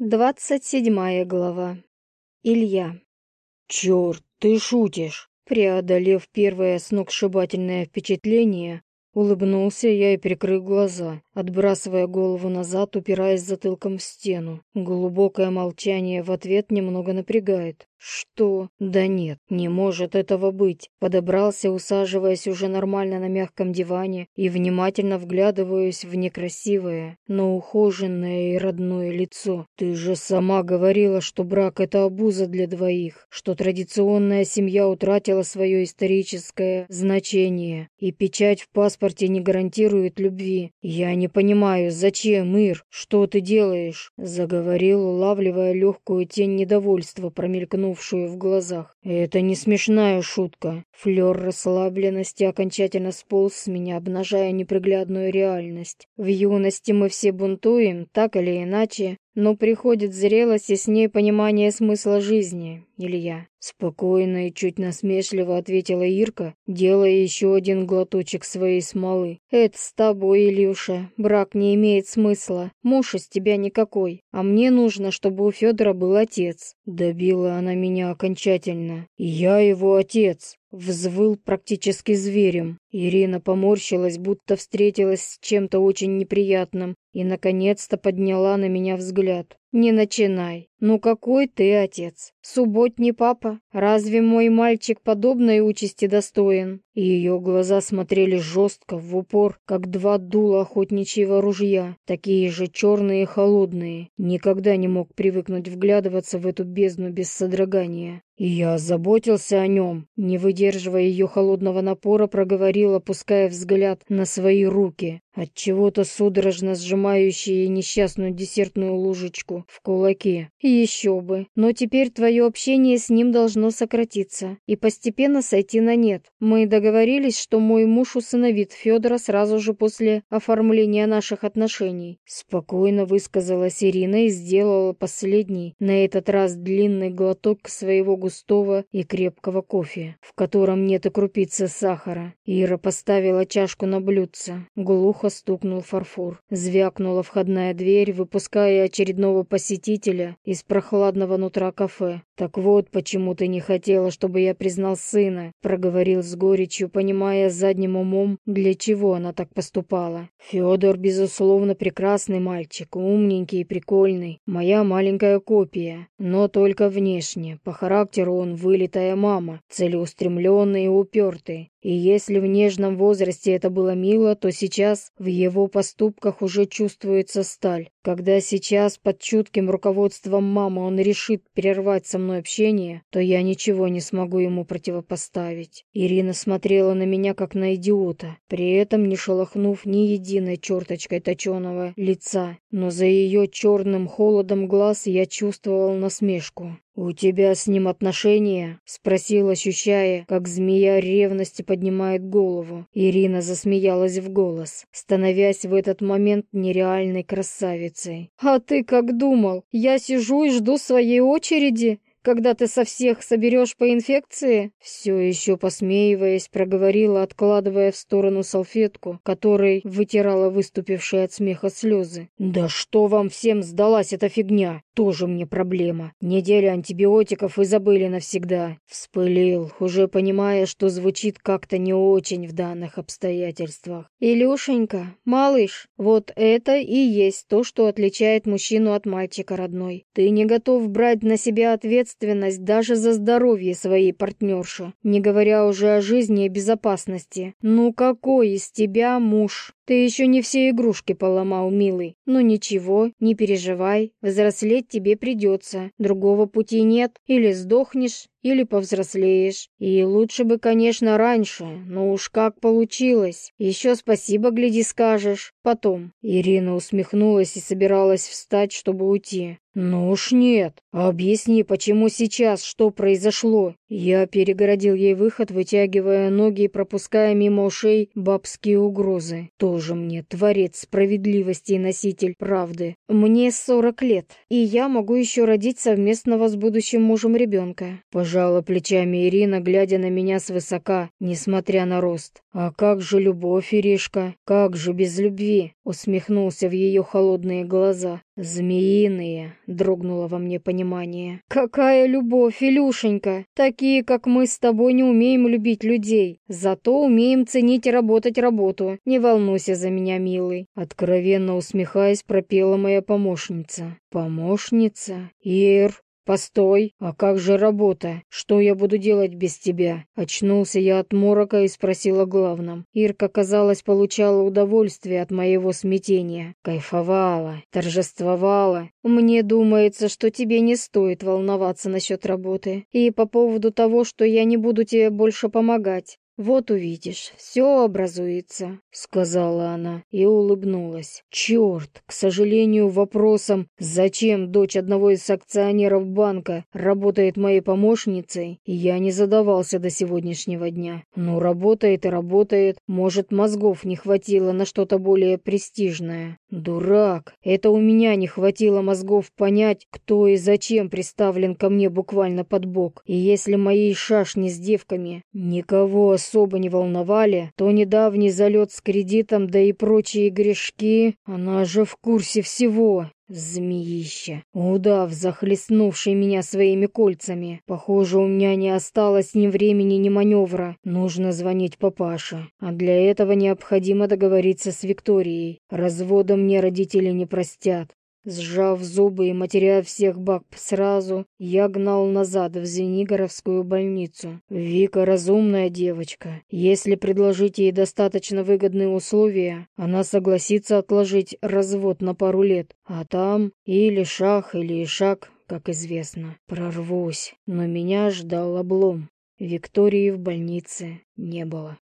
Двадцать седьмая глава. Илья. «Черт, ты шутишь!» Преодолев первое сногсшибательное впечатление, улыбнулся я и прикрыл глаза отбрасывая голову назад, упираясь затылком в стену. Глубокое молчание в ответ немного напрягает. Что? Да нет, не может этого быть. Подобрался, усаживаясь уже нормально на мягком диване и внимательно вглядываясь в некрасивое, но ухоженное и родное лицо. Ты же сама говорила, что брак — это обуза для двоих, что традиционная семья утратила свое историческое значение, и печать в паспорте не гарантирует любви. Я не понимаю, зачем, Ир? Что ты делаешь?» Заговорил, улавливая легкую тень недовольства, промелькнувшую в глазах. «Это не смешная шутка». Флер расслабленности окончательно сполз с меня, обнажая неприглядную реальность. В юности мы все бунтуем, так или иначе, но приходит зрелость и с ней понимание смысла жизни, Илья. Спокойно и чуть насмешливо ответила Ирка, делая еще один глоточек своей смолы. «Это с тобой, Илюша. Брак не имеет смысла. Муж из тебя никакой. А мне нужно, чтобы у Федора был отец». Добила она меня окончательно. «Я его отец». Взвыл практически зверем. Ирина поморщилась, будто встретилась с чем-то очень неприятным, и, наконец-то, подняла на меня взгляд. «Не начинай. Ну какой ты отец? Субботний папа? Разве мой мальчик подобной участи достоин?» Ее глаза смотрели жестко, в упор, как два дула охотничьего ружья, такие же черные и холодные. Никогда не мог привыкнуть вглядываться в эту бездну без содрогания. И я заботился о нем, не выдерживая ее холодного напора, проговорил, опуская взгляд на свои руки, от чего-то судорожно сжимающие несчастную десертную ложечку в кулаке. Еще бы. Но теперь твое общение с ним должно сократиться и постепенно сойти на нет. Мы договорились, что мой муж усыновит Федора сразу же после оформления наших отношений. Спокойно высказалась Ирина и сделала последний, на этот раз длинный глоток своего густого и крепкого кофе, в котором нет и крупицы сахара. Ира поставила чашку на блюдце. Глухо стукнул фарфор. Звякнула входная дверь, выпуская очередного посетителя из прохладного нутра кафе. «Так вот, почему ты не хотела, чтобы я признал сына», — проговорил с горечью, понимая задним умом, для чего она так поступала. «Федор, безусловно, прекрасный мальчик, умненький и прикольный, моя маленькая копия, но только внешне. По характеру он вылитая мама, целеустремленный и упертый. И если в нежном возрасте это было мило, то сейчас в его поступках уже чувствуется сталь. Когда сейчас под чутким руководством мамы он решит прервать со мной общение, то я ничего не смогу ему противопоставить. Ирина смотрела на меня как на идиота, при этом не шелохнув ни единой черточкой точеного лица, но за ее черным холодом глаз я чувствовал насмешку. «У тебя с ним отношения?» — спросил, ощущая, как змея ревности поднимает голову. Ирина засмеялась в голос, становясь в этот момент нереальной красавицей. «А ты как думал? Я сижу и жду своей очереди?» Когда ты со всех соберешь по инфекции?» Все еще посмеиваясь, проговорила, откладывая в сторону салфетку, которой вытирала выступившие от смеха слезы. «Да что вам всем сдалась эта фигня? Тоже мне проблема. Неделя антибиотиков и забыли навсегда». Вспылил, уже понимая, что звучит как-то не очень в данных обстоятельствах. «Илюшенька, малыш, вот это и есть то, что отличает мужчину от мальчика родной. Ты не готов брать на себя ответственность ответственность даже за здоровье своей партнерши, не говоря уже о жизни и безопасности. Ну какой из тебя муж? Ты еще не все игрушки поломал, милый. Ну ничего, не переживай, взрослеть тебе придется. Другого пути нет. Или сдохнешь, или повзрослеешь. И лучше бы, конечно, раньше, но уж как получилось. Еще спасибо, гляди, скажешь. Потом. Ирина усмехнулась и собиралась встать, чтобы уйти. «Ну уж нет. Объясни, почему сейчас, что произошло?» Я перегородил ей выход, вытягивая ноги и пропуская мимо ушей бабские угрозы. Тоже мне творец справедливости и носитель правды. Мне сорок лет, и я могу еще родить совместного с будущим мужем ребенка. Пожала плечами Ирина, глядя на меня свысока, несмотря на рост. А как же любовь, Иришка? Как же без любви? Усмехнулся в ее холодные глаза. «Змеиные!» — дрогнуло во мне понимание. «Какая любовь, Илюшенька! Такие, как мы с тобой, не умеем любить людей. Зато умеем ценить и работать работу. Не волнуйся за меня, милый!» Откровенно усмехаясь, пропела моя помощница. «Помощница? Ир, «Постой, а как же работа? Что я буду делать без тебя?» Очнулся я от морока и спросил о главном. Ирка, казалось, получала удовольствие от моего смятения. Кайфовала, торжествовала. «Мне думается, что тебе не стоит волноваться насчет работы. И по поводу того, что я не буду тебе больше помогать. «Вот увидишь, все образуется», — сказала она и улыбнулась. «Черт, к сожалению, вопросом, зачем дочь одного из акционеров банка работает моей помощницей, я не задавался до сегодняшнего дня. Ну, работает и работает, может, мозгов не хватило на что-то более престижное. Дурак, это у меня не хватило мозгов понять, кто и зачем приставлен ко мне буквально под бок. И если моей шашни с девками никого особо не волновали, то недавний залет с кредитом, да и прочие грешки, она же в курсе всего. Змеища, удав, захлестнувший меня своими кольцами. Похоже, у меня не осталось ни времени, ни маневра. Нужно звонить папаше. А для этого необходимо договориться с Викторией. Развода мне родители не простят. Сжав зубы и матеря всех баб сразу, я гнал назад в Звенигоровскую больницу. Вика разумная девочка. Если предложить ей достаточно выгодные условия, она согласится отложить развод на пару лет. А там или шах, или ишак, как известно. Прорвусь. Но меня ждал облом. Виктории в больнице не было.